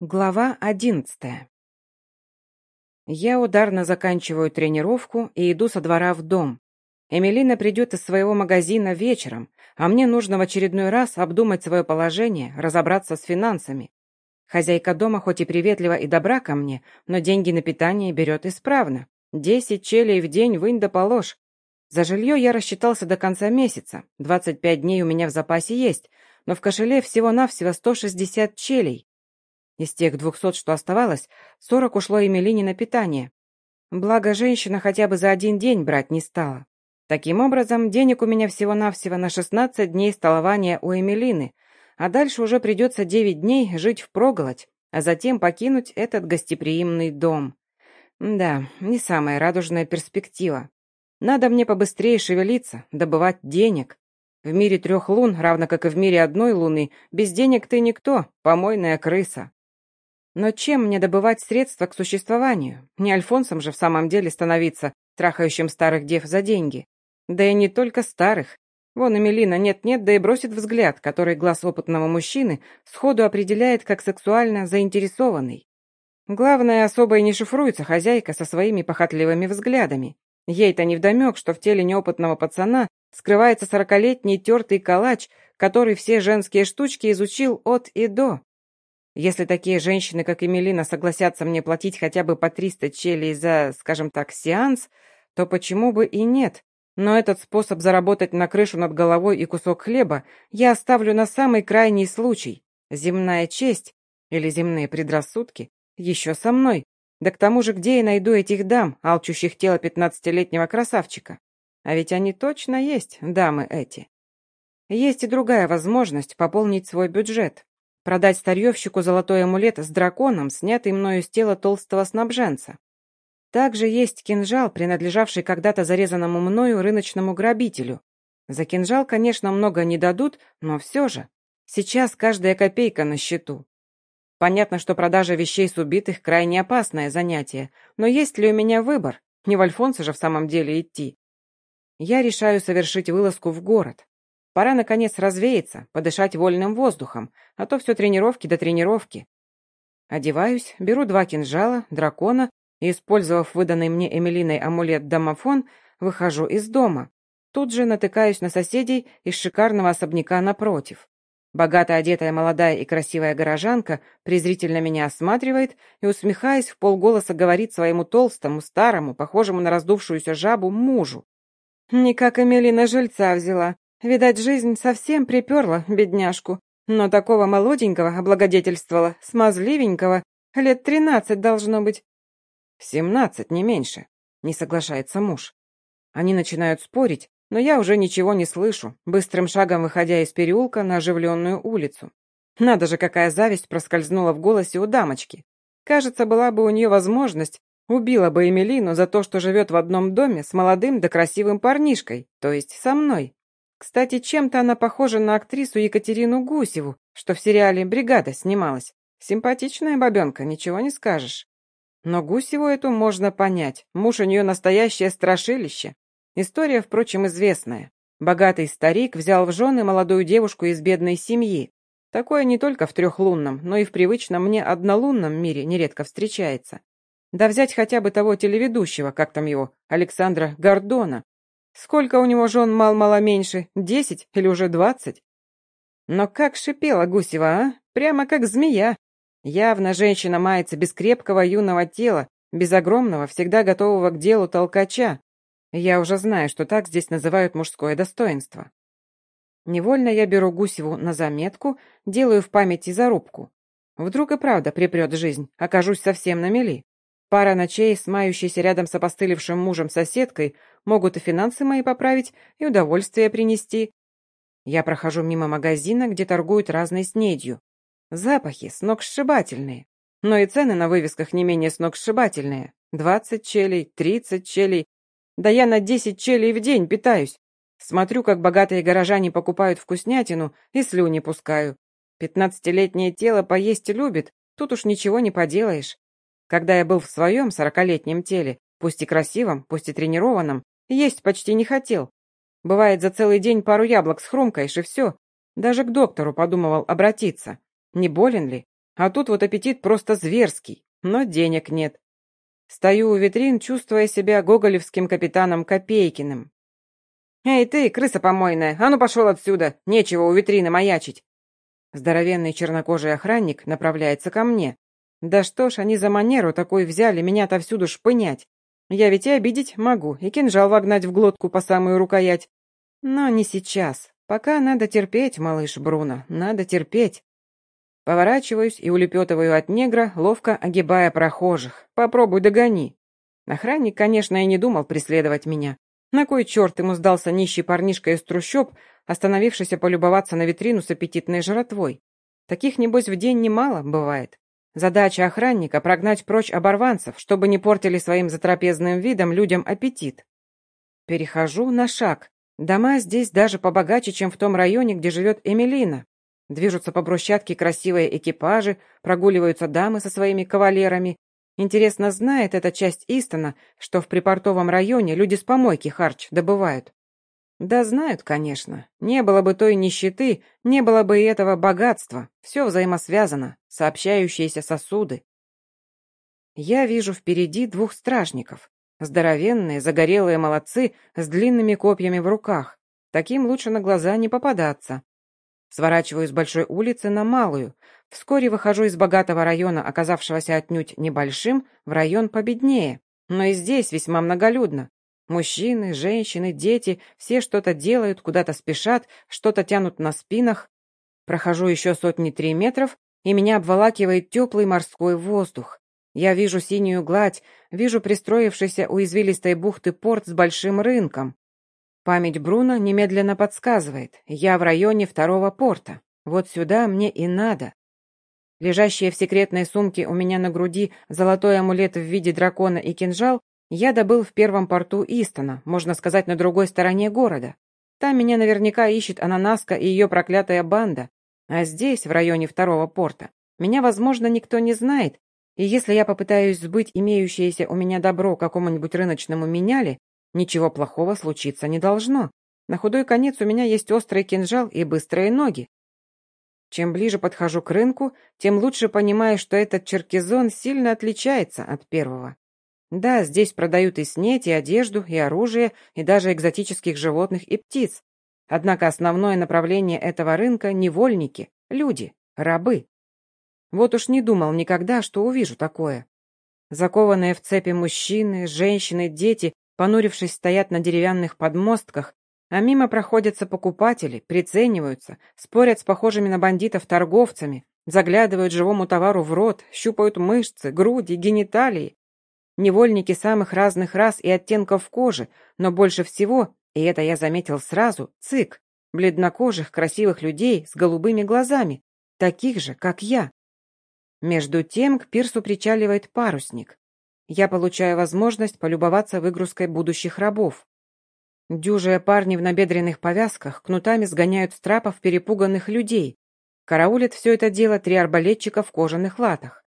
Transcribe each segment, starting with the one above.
Глава одиннадцатая. Я ударно заканчиваю тренировку и иду со двора в дом. Эмилина придет из своего магазина вечером, а мне нужно в очередной раз обдумать свое положение, разобраться с финансами. Хозяйка дома хоть и приветлива и добра ко мне, но деньги на питание берет исправно. Десять челей в день вынь да положь. За жилье я рассчитался до конца месяца. Двадцать пять дней у меня в запасе есть, но в кошеле всего-навсего сто шестьдесят челей. Из тех двухсот, что оставалось, сорок ушло Эмилине на питание. Благо, женщина хотя бы за один день брать не стала. Таким образом, денег у меня всего-навсего на шестнадцать дней столования у Эмилины, а дальше уже придется девять дней жить впроголодь, а затем покинуть этот гостеприимный дом. Да, не самая радужная перспектива. Надо мне побыстрее шевелиться, добывать денег. В мире трех лун, равно как и в мире одной луны, без денег ты никто, помойная крыса. Но чем мне добывать средства к существованию? Не Альфонсом же в самом деле становиться, трахающим старых дев за деньги. Да и не только старых. Вон Эмилина нет-нет, да и бросит взгляд, который глаз опытного мужчины сходу определяет как сексуально заинтересованный. Главное, особо и не шифруется хозяйка со своими похотливыми взглядами. Ей-то невдомек, что в теле неопытного пацана скрывается сорокалетний тертый калач, который все женские штучки изучил от и до. Если такие женщины, как Эмилина, согласятся мне платить хотя бы по 300 челей за, скажем так, сеанс, то почему бы и нет? Но этот способ заработать на крышу над головой и кусок хлеба я оставлю на самый крайний случай. Земная честь или земные предрассудки еще со мной. Да к тому же, где я найду этих дам, алчущих тело пятнадцатилетнего красавчика? А ведь они точно есть, дамы эти. Есть и другая возможность пополнить свой бюджет. Продать старьевщику золотой амулет с драконом, снятый мною с тела толстого снабженца. Также есть кинжал, принадлежавший когда-то зарезанному мною рыночному грабителю. За кинжал, конечно, много не дадут, но все же. Сейчас каждая копейка на счету. Понятно, что продажа вещей с убитых крайне опасное занятие, но есть ли у меня выбор? Не в Альфонсо же в самом деле идти. Я решаю совершить вылазку в город. Пора, наконец, развеяться, подышать вольным воздухом, а то все тренировки до тренировки. Одеваюсь, беру два кинжала, дракона и, использовав выданный мне Эмилиной амулет-домофон, выхожу из дома. Тут же натыкаюсь на соседей из шикарного особняка напротив. Богато одетая молодая и красивая горожанка презрительно меня осматривает и, усмехаясь, в полголоса говорит своему толстому, старому, похожему на раздувшуюся жабу, мужу. «Никак Эмилина жильца взяла. Видать, жизнь совсем приперла бедняжку, но такого молоденького облагодетельствовала, смазливенького, лет тринадцать должно быть. Семнадцать, не меньше, не соглашается муж. Они начинают спорить, но я уже ничего не слышу, быстрым шагом выходя из переулка на оживленную улицу. Надо же, какая зависть проскользнула в голосе у дамочки. Кажется, была бы у нее возможность, убила бы Эмилину за то, что живет в одном доме с молодым да красивым парнишкой, то есть со мной. Кстати, чем-то она похожа на актрису Екатерину Гусеву, что в сериале «Бригада» снималась. Симпатичная бабенка, ничего не скажешь. Но Гусеву эту можно понять. Муж у нее настоящее страшилище. История, впрочем, известная. Богатый старик взял в жены молодую девушку из бедной семьи. Такое не только в трехлунном, но и в привычном мне однолунном мире нередко встречается. Да взять хотя бы того телеведущего, как там его, Александра Гордона, Сколько у него жен мал-мало меньше, десять или уже двадцать? Но как шипела Гусева, а? Прямо как змея. Явно женщина мается без крепкого юного тела, без огромного, всегда готового к делу толкача. Я уже знаю, что так здесь называют мужское достоинство. Невольно я беру Гусеву на заметку, делаю в памяти зарубку. Вдруг и правда припрет жизнь, окажусь совсем на мели. Пара ночей, смающейся рядом с опостылевшим мужем соседкой, могут и финансы мои поправить, и удовольствие принести. Я прохожу мимо магазина, где торгуют разной снедью. Запахи сногсшибательные. Но и цены на вывесках не менее сногсшибательные. Двадцать челей, тридцать челей. Да я на десять челей в день питаюсь. Смотрю, как богатые горожане покупают вкуснятину и слюни пускаю. Пятнадцатилетнее тело поесть любит, тут уж ничего не поделаешь. Когда я был в своем сорокалетнем теле, пусть и красивом, пусть и тренированном, есть почти не хотел. Бывает, за целый день пару яблок схрумкаешь, и все. Даже к доктору подумывал обратиться. Не болен ли? А тут вот аппетит просто зверский, но денег нет. Стою у витрин, чувствуя себя гоголевским капитаном Копейкиным. «Эй ты, крыса помойная, а ну пошел отсюда, нечего у витрины маячить!» Здоровенный чернокожий охранник направляется ко мне. Да что ж они за манеру такой взяли меня отовсюду шпынять? Я ведь и обидеть могу, и кинжал вогнать в глотку по самую рукоять. Но не сейчас. Пока надо терпеть, малыш Бруно, надо терпеть. Поворачиваюсь и улепетываю от негра, ловко огибая прохожих. Попробуй догони. Охранник, конечно, и не думал преследовать меня. На кой черт ему сдался нищий парнишка из трущоб, остановившийся полюбоваться на витрину с аппетитной жратвой? Таких, небось, в день немало бывает. Задача охранника — прогнать прочь оборванцев, чтобы не портили своим затрапезным видом людям аппетит. Перехожу на шаг. Дома здесь даже побогаче, чем в том районе, где живет Эмилина. Движутся по брусчатке красивые экипажи, прогуливаются дамы со своими кавалерами. Интересно, знает эта часть Истона, что в припортовом районе люди с помойки харч добывают? Да знают, конечно. Не было бы той нищеты, не было бы и этого богатства. Все взаимосвязано, сообщающиеся сосуды. Я вижу впереди двух стражников. Здоровенные, загорелые молодцы с длинными копьями в руках. Таким лучше на глаза не попадаться. Сворачиваю с большой улицы на малую. Вскоре выхожу из богатого района, оказавшегося отнюдь небольшим, в район победнее. Но и здесь весьма многолюдно. Мужчины, женщины, дети, все что-то делают, куда-то спешат, что-то тянут на спинах. Прохожу еще сотни-три метров, и меня обволакивает теплый морской воздух. Я вижу синюю гладь, вижу пристроившийся у извилистой бухты порт с большим рынком. Память Бруно немедленно подсказывает. Я в районе второго порта. Вот сюда мне и надо. Лежащие в секретной сумке у меня на груди золотой амулет в виде дракона и кинжал я добыл в первом порту Истона, можно сказать, на другой стороне города. Там меня наверняка ищет Ананаска и ее проклятая банда. А здесь, в районе второго порта, меня, возможно, никто не знает, и если я попытаюсь сбыть имеющееся у меня добро какому-нибудь рыночному меняли, Ничего плохого случиться не должно. На худой конец у меня есть острый кинжал и быстрые ноги. Чем ближе подхожу к рынку, тем лучше понимаю, что этот черкизон сильно отличается от первого. Да, здесь продают и снеть, и одежду, и оружие, и даже экзотических животных и птиц. Однако основное направление этого рынка – невольники, люди, рабы. Вот уж не думал никогда, что увижу такое. Закованные в цепи мужчины, женщины, дети понурившись, стоят на деревянных подмостках, а мимо проходятся покупатели, прицениваются, спорят с похожими на бандитов торговцами, заглядывают живому товару в рот, щупают мышцы, груди, гениталии. Невольники самых разных рас и оттенков кожи, но больше всего, и это я заметил сразу, цик, бледнокожих красивых людей с голубыми глазами, таких же, как я. Между тем к пирсу причаливает парусник я получаю возможность полюбоваться выгрузкой будущих рабов. Дюжие парни в набедренных повязках кнутами сгоняют с трапов перепуганных людей. Караулят все это дело три арбалетчика в кожаных латах.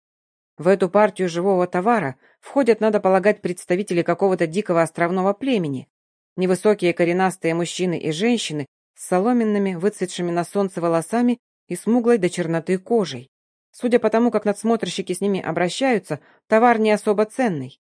В эту партию живого товара входят, надо полагать, представители какого-то дикого островного племени. Невысокие коренастые мужчины и женщины с соломенными, выцветшими на солнце волосами и смуглой до черноты кожей. Судя по тому, как надсмотрщики с ними обращаются, товар не особо ценный.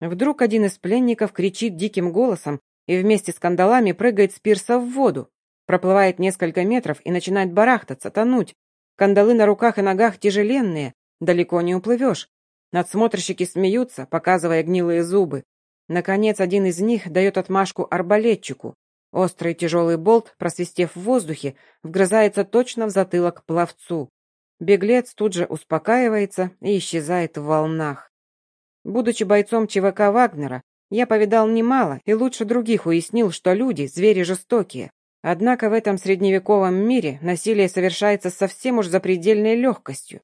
Вдруг один из пленников кричит диким голосом и вместе с кандалами прыгает с пирса в воду, проплывает несколько метров и начинает барахтаться, тонуть. Кандалы на руках и ногах тяжеленные, далеко не уплывешь. Надсмотрщики смеются, показывая гнилые зубы. Наконец, один из них дает отмашку арбалетчику. Острый тяжелый болт, просвистев в воздухе, вгрызается точно в затылок пловцу. Беглец тут же успокаивается и исчезает в волнах. Будучи бойцом ЧВК Вагнера, я повидал немало и лучше других уяснил, что люди – звери жестокие. Однако в этом средневековом мире насилие совершается совсем уж запредельной легкостью.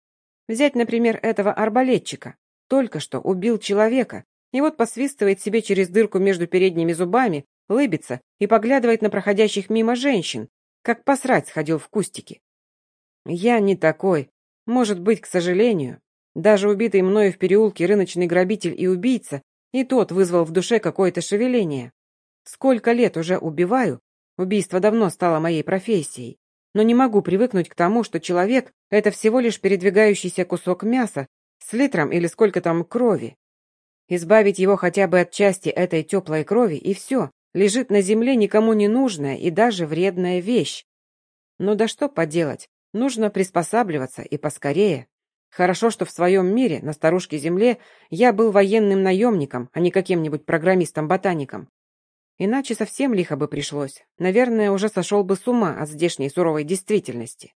Взять, например, этого арбалетчика. Только что убил человека, и вот посвистывает себе через дырку между передними зубами, лыбится и поглядывает на проходящих мимо женщин, как посрать сходил в кустики. Я не такой. Может быть, к сожалению. Даже убитый мною в переулке рыночный грабитель и убийца, и тот вызвал в душе какое-то шевеление. Сколько лет уже убиваю, убийство давно стало моей профессией, но не могу привыкнуть к тому, что человек — это всего лишь передвигающийся кусок мяса с литром или сколько там крови. Избавить его хотя бы от части этой теплой крови, и все. Лежит на земле никому не нужная и даже вредная вещь. Ну да что поделать, нужно приспосабливаться и поскорее. Хорошо, что в своем мире, на старушке Земле, я был военным наемником, а не каким-нибудь программистом-ботаником. Иначе совсем лихо бы пришлось. Наверное, уже сошел бы с ума от здешней суровой действительности.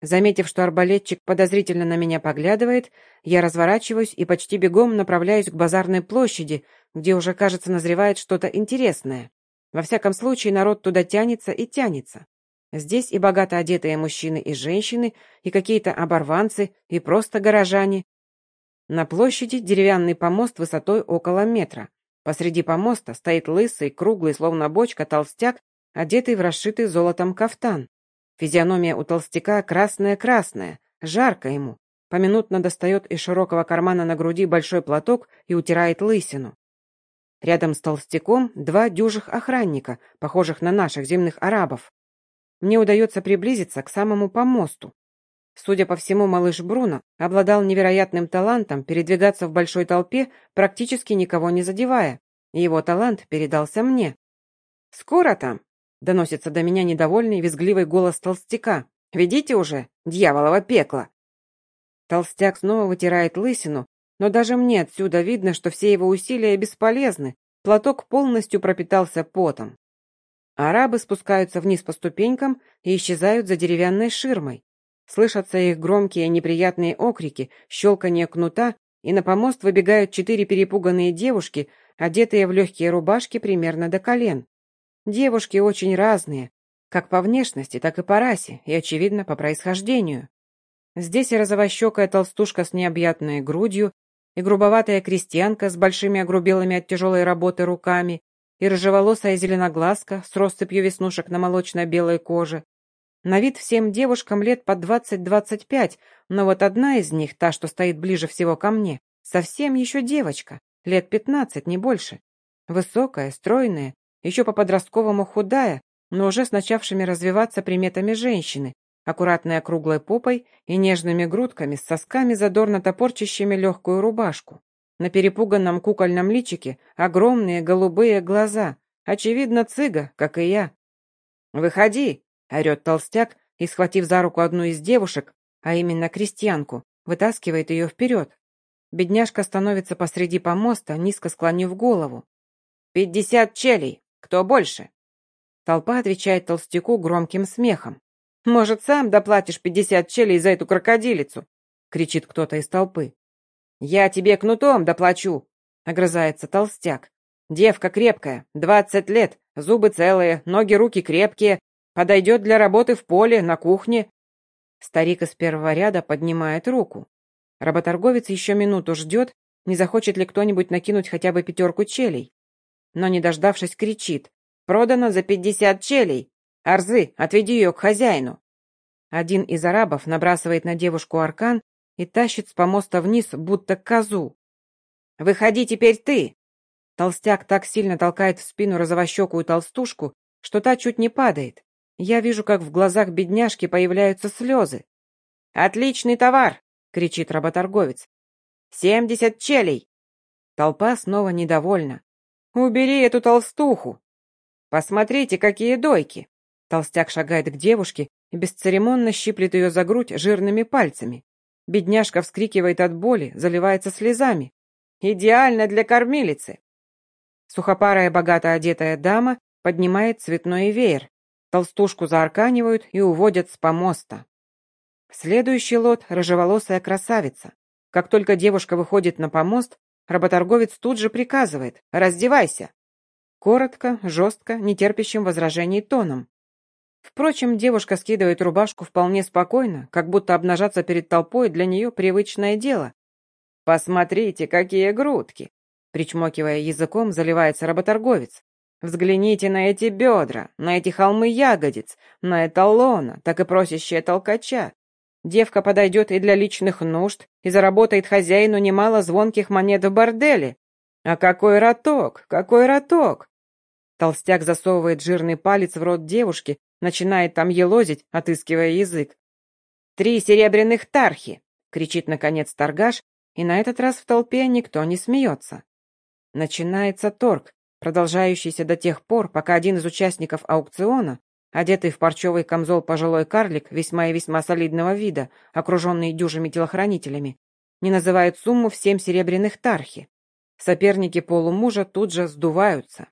Заметив, что арбалетчик подозрительно на меня поглядывает, я разворачиваюсь и почти бегом направляюсь к базарной площади, где уже, кажется, назревает что-то интересное. Во всяком случае, народ туда тянется и тянется. Здесь и богато одетые мужчины и женщины, и какие-то оборванцы, и просто горожане. На площади деревянный помост высотой около метра. Посреди помоста стоит лысый, круглый, словно бочка, толстяк, одетый в расшитый золотом кафтан. Физиономия у толстяка красная-красная, жарко ему. Поминутно достает из широкого кармана на груди большой платок и утирает лысину. Рядом с толстяком два дюжих охранника, похожих на наших земных арабов. Мне удается приблизиться к самому помосту. Судя по всему, малыш Бруно обладал невероятным талантом передвигаться в большой толпе, практически никого не задевая. его талант передался мне. «Скоро там?» — доносится до меня недовольный визгливый голос толстяка. «Ведите уже, дьяволово пекло!» Толстяк снова вытирает лысину, но даже мне отсюда видно, что все его усилия бесполезны. Платок полностью пропитался потом. Арабы спускаются вниз по ступенькам и исчезают за деревянной ширмой. Слышатся их громкие неприятные окрики, щелканье кнута, и на помост выбегают четыре перепуганные девушки, одетые в легкие рубашки примерно до колен. Девушки очень разные, как по внешности, так и по расе, и, очевидно, по происхождению. Здесь и розовощекая толстушка с необъятной грудью, и грубоватая крестьянка с большими огрубелыми от тяжелой работы руками, и рыжеволосая зеленоглазка с россыпью веснушек на молочно-белой коже. На вид всем девушкам лет по двадцать-двадцать пять, но вот одна из них, та, что стоит ближе всего ко мне, совсем еще девочка, лет пятнадцать, не больше. Высокая, стройная, еще по-подростковому худая, но уже с начавшими развиваться приметами женщины, аккуратной округлой попой и нежными грудками с сосками, задорно топорчащими легкую рубашку. На перепуганном кукольном личике огромные голубые глаза. Очевидно, цыга, как и я. «Выходи!» — орет толстяк и, схватив за руку одну из девушек, а именно крестьянку, вытаскивает ее вперед. Бедняжка становится посреди помоста, низко склонив голову. «Пятьдесят челей! Кто больше?» Толпа отвечает толстяку громким смехом. «Может, сам доплатишь пятьдесят челей за эту крокодилицу?» — кричит кто-то из толпы. «Я тебе кнутом доплачу!» — огрызается толстяк. «Девка крепкая, двадцать лет, зубы целые, ноги-руки крепкие, подойдет для работы в поле, на кухне». Старик из первого ряда поднимает руку. Работорговец еще минуту ждет, не захочет ли кто-нибудь накинуть хотя бы пятерку челей. Но, не дождавшись, кричит. «Продано за пятьдесят челей! Арзы, отведи ее к хозяину!» Один из арабов набрасывает на девушку аркан и тащит с помоста вниз, будто козу. «Выходи теперь ты!» Толстяк так сильно толкает в спину розовощекую толстушку, что та чуть не падает. Я вижу, как в глазах бедняжки появляются слезы. «Отличный товар!» — кричит работорговец. «Семьдесят челей!» Толпа снова недовольна. «Убери эту толстуху!» «Посмотрите, какие дойки!» Толстяк шагает к девушке и бесцеремонно щиплет ее за грудь жирными пальцами. Бедняжка вскрикивает от боли, заливается слезами. «Идеально для кормилицы!» Сухопарая, богато одетая дама поднимает цветной веер. Толстушку заарканивают и уводят с помоста. Следующий лот – рыжеволосая красавица. Как только девушка выходит на помост, работорговец тут же приказывает «раздевайся». Коротко, жестко, нетерпящим возражений тоном. Впрочем, девушка скидывает рубашку вполне спокойно, как будто обнажаться перед толпой для нее привычное дело. «Посмотрите, какие грудки!» Причмокивая языком, заливается работорговец. «Взгляните на эти бедра, на эти холмы ягодиц, на это лона, так и просящее толкача. Девка подойдет и для личных нужд, и заработает хозяину немало звонких монет в борделе. А какой роток, какой роток!» Толстяк засовывает жирный палец в рот девушки, начинает там елозить, отыскивая язык. «Три серебряных тархи!» — кричит, наконец, торгаш, и на этот раз в толпе никто не смеется. Начинается торг, продолжающийся до тех пор, пока один из участников аукциона, одетый в парчевый камзол пожилой карлик, весьма и весьма солидного вида, окруженный дюжими телохранителями, не называет сумму в семь серебряных тархи. Соперники полумужа тут же сдуваются.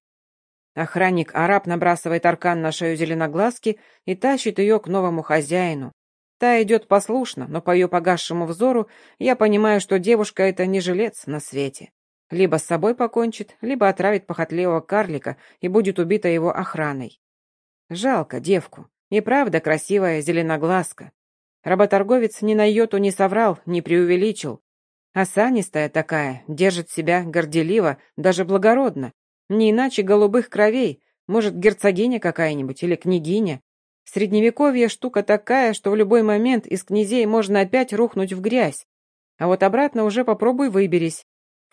Охранник-араб набрасывает аркан на шею зеленоглазки и тащит ее к новому хозяину. Та идет послушно, но по ее погасшему взору я понимаю, что девушка — это не жилец на свете. Либо с собой покончит, либо отравит похотливого карлика и будет убита его охраной. Жалко девку. И правда красивая зеленоглазка. Работорговец ни на йоту не соврал, не преувеличил. Осанистая такая, держит себя горделиво, даже благородно. Не иначе голубых кровей, может, герцогиня какая-нибудь или княгиня. Средневековье штука такая, что в любой момент из князей можно опять рухнуть в грязь. А вот обратно уже попробуй выберись.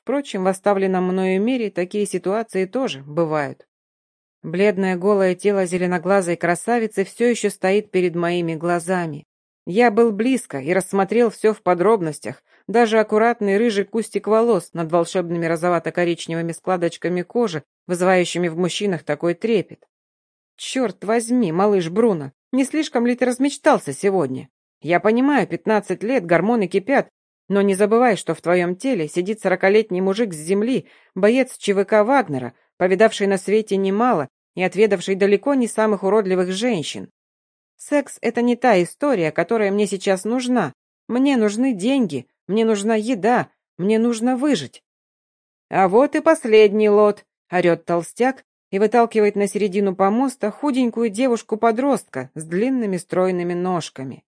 Впрочем, в оставленном мною мире такие ситуации тоже бывают. Бледное голое тело зеленоглазой красавицы все еще стоит перед моими глазами. Я был близко и рассмотрел все в подробностях, даже аккуратный рыжий кустик волос над волшебными розовато-коричневыми складочками кожи, вызывающими в мужчинах такой трепет. Черт возьми, малыш Бруно, не слишком ли ты размечтался сегодня? Я понимаю, пятнадцать лет, гормоны кипят, но не забывай, что в твоем теле сидит сорокалетний мужик с земли, боец ЧВК Вагнера, повидавший на свете немало и отведавший далеко не самых уродливых женщин. Секс — это не та история, которая мне сейчас нужна. Мне нужны деньги, мне нужна еда, мне нужно выжить. А вот и последний лот, орет толстяк и выталкивает на середину помоста худенькую девушку-подростка с длинными стройными ножками.